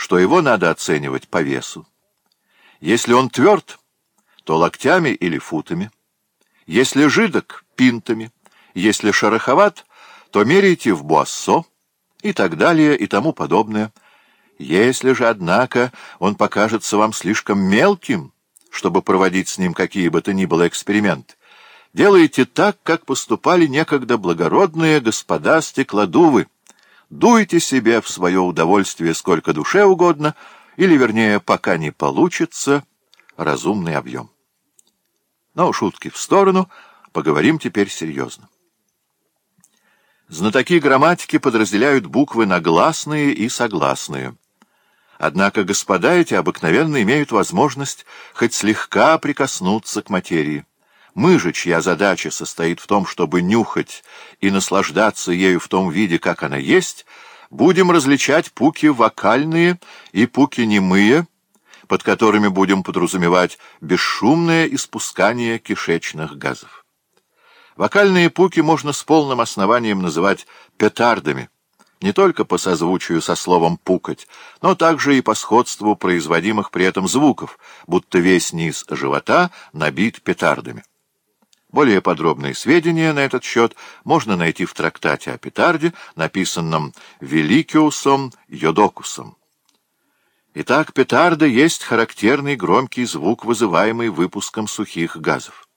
что его надо оценивать по весу. Если он тверд, то локтями или футами. Если жидок — пинтами. Если шероховат, то меряйте в буассо и так далее и тому подобное. Если же, однако, он покажется вам слишком мелким, чтобы проводить с ним какие бы то ни было эксперименты, делайте так, как поступали некогда благородные господа стеклодувы, Дуйте себе в свое удовольствие сколько душе угодно, или, вернее, пока не получится разумный объем. Но шутки в сторону, поговорим теперь серьезно. Знатоки грамматики подразделяют буквы на гласные и согласные. Однако господа эти обыкновенно имеют возможность хоть слегка прикоснуться к материи. Мы же, чья задача состоит в том, чтобы нюхать и наслаждаться ею в том виде, как она есть, будем различать пуки вокальные и пуки немые, под которыми будем подразумевать бесшумное испускание кишечных газов. Вокальные пуки можно с полным основанием называть петардами, не только по созвучию со словом «пукать», но также и по сходству производимых при этом звуков, будто весь низ живота набит петардами. Более подробные сведения на этот счет можно найти в трактате о Петарде, написанном Великиусом Йодокусом. Итак, петарда есть характерный громкий звук, вызываемый выпуском сухих газов.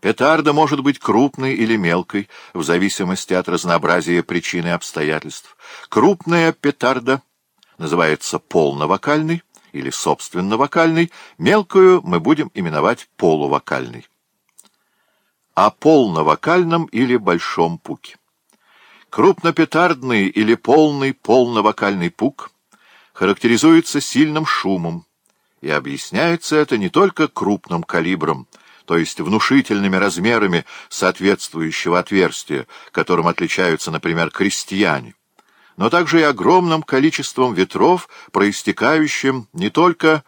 Петарда может быть крупной или мелкой, в зависимости от разнообразия причин и обстоятельств. Крупная петарда называется полновокальной или собственно вокальной, мелкую мы будем именовать полувокальной о полновокальном или большом пуке. Крупнопетардный или полный полновокальный пук характеризуется сильным шумом, и объясняется это не только крупным калибром, то есть внушительными размерами соответствующего отверстия, которым отличаются, например, крестьяне, но также и огромным количеством ветров, проистекающим не только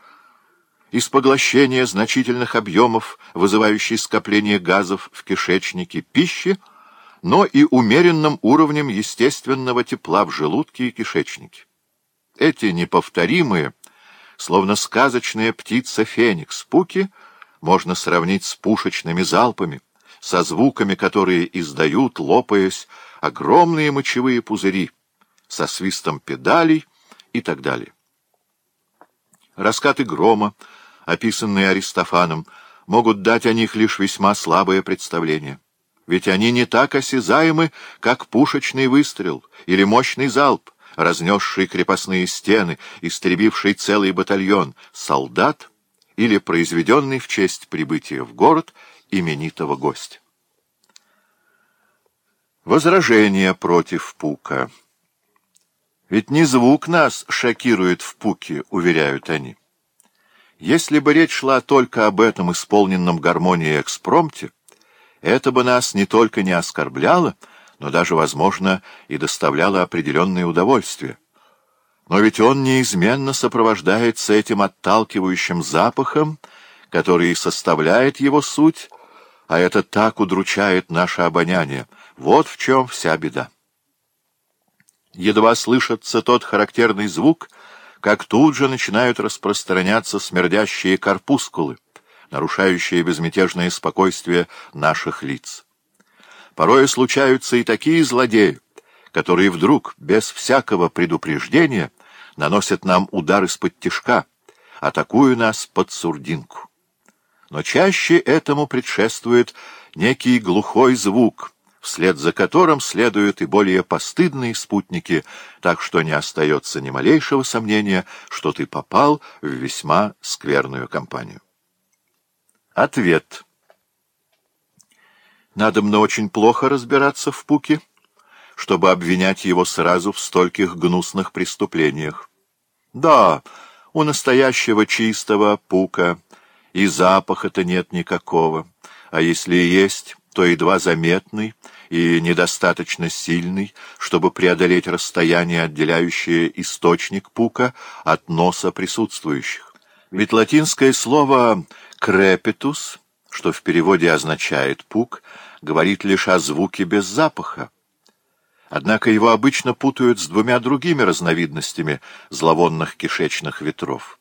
из поглощения значительных объемов, вызывающей скопление газов в кишечнике пищи, но и умеренным уровнем естественного тепла в желудке и кишечнике. Эти неповторимые, словно сказочная птица феникс пуки, можно сравнить с пушечными залпами, со звуками, которые издают, лопаясь, огромные мочевые пузыри, со свистом педалей и так далее. Раскаты грома, описанные Аристофаном, могут дать о них лишь весьма слабое представление. Ведь они не так осязаемы, как пушечный выстрел или мощный залп, разнесший крепостные стены, истребивший целый батальон солдат или произведенный в честь прибытия в город именитого гостя. Возражение против Пука. Ведь не звук нас шокирует в Пуке, уверяют они. Если бы речь шла только об этом исполненном гармонии экспромте, это бы нас не только не оскорбляло, но даже, возможно, и доставляло определенное удовольствие. Но ведь он неизменно сопровождается этим отталкивающим запахом, который и составляет его суть, а это так удручает наше обоняние. Вот в чем вся беда. Едва слышится тот характерный звук — как тут же начинают распространяться смердящие корпускулы, нарушающие безмятежное спокойствие наших лиц. Порой случаются и такие злодеи, которые вдруг, без всякого предупреждения, наносят нам удар из-под тишка, атакуя нас под сурдинку. Но чаще этому предшествует некий глухой звук — вслед за которым следуют и более постыдные спутники, так что не остается ни малейшего сомнения, что ты попал в весьма скверную компанию. Ответ. Надо мне очень плохо разбираться в пуке, чтобы обвинять его сразу в стольких гнусных преступлениях. Да, у настоящего чистого пука и запаха-то нет никакого, а если и есть, то едва заметный, и недостаточно сильный, чтобы преодолеть расстояние, отделяющее источник пука от носа присутствующих. Ведь латинское слово «крепитус», что в переводе означает «пук», говорит лишь о звуке без запаха. Однако его обычно путают с двумя другими разновидностями зловонных кишечных ветров.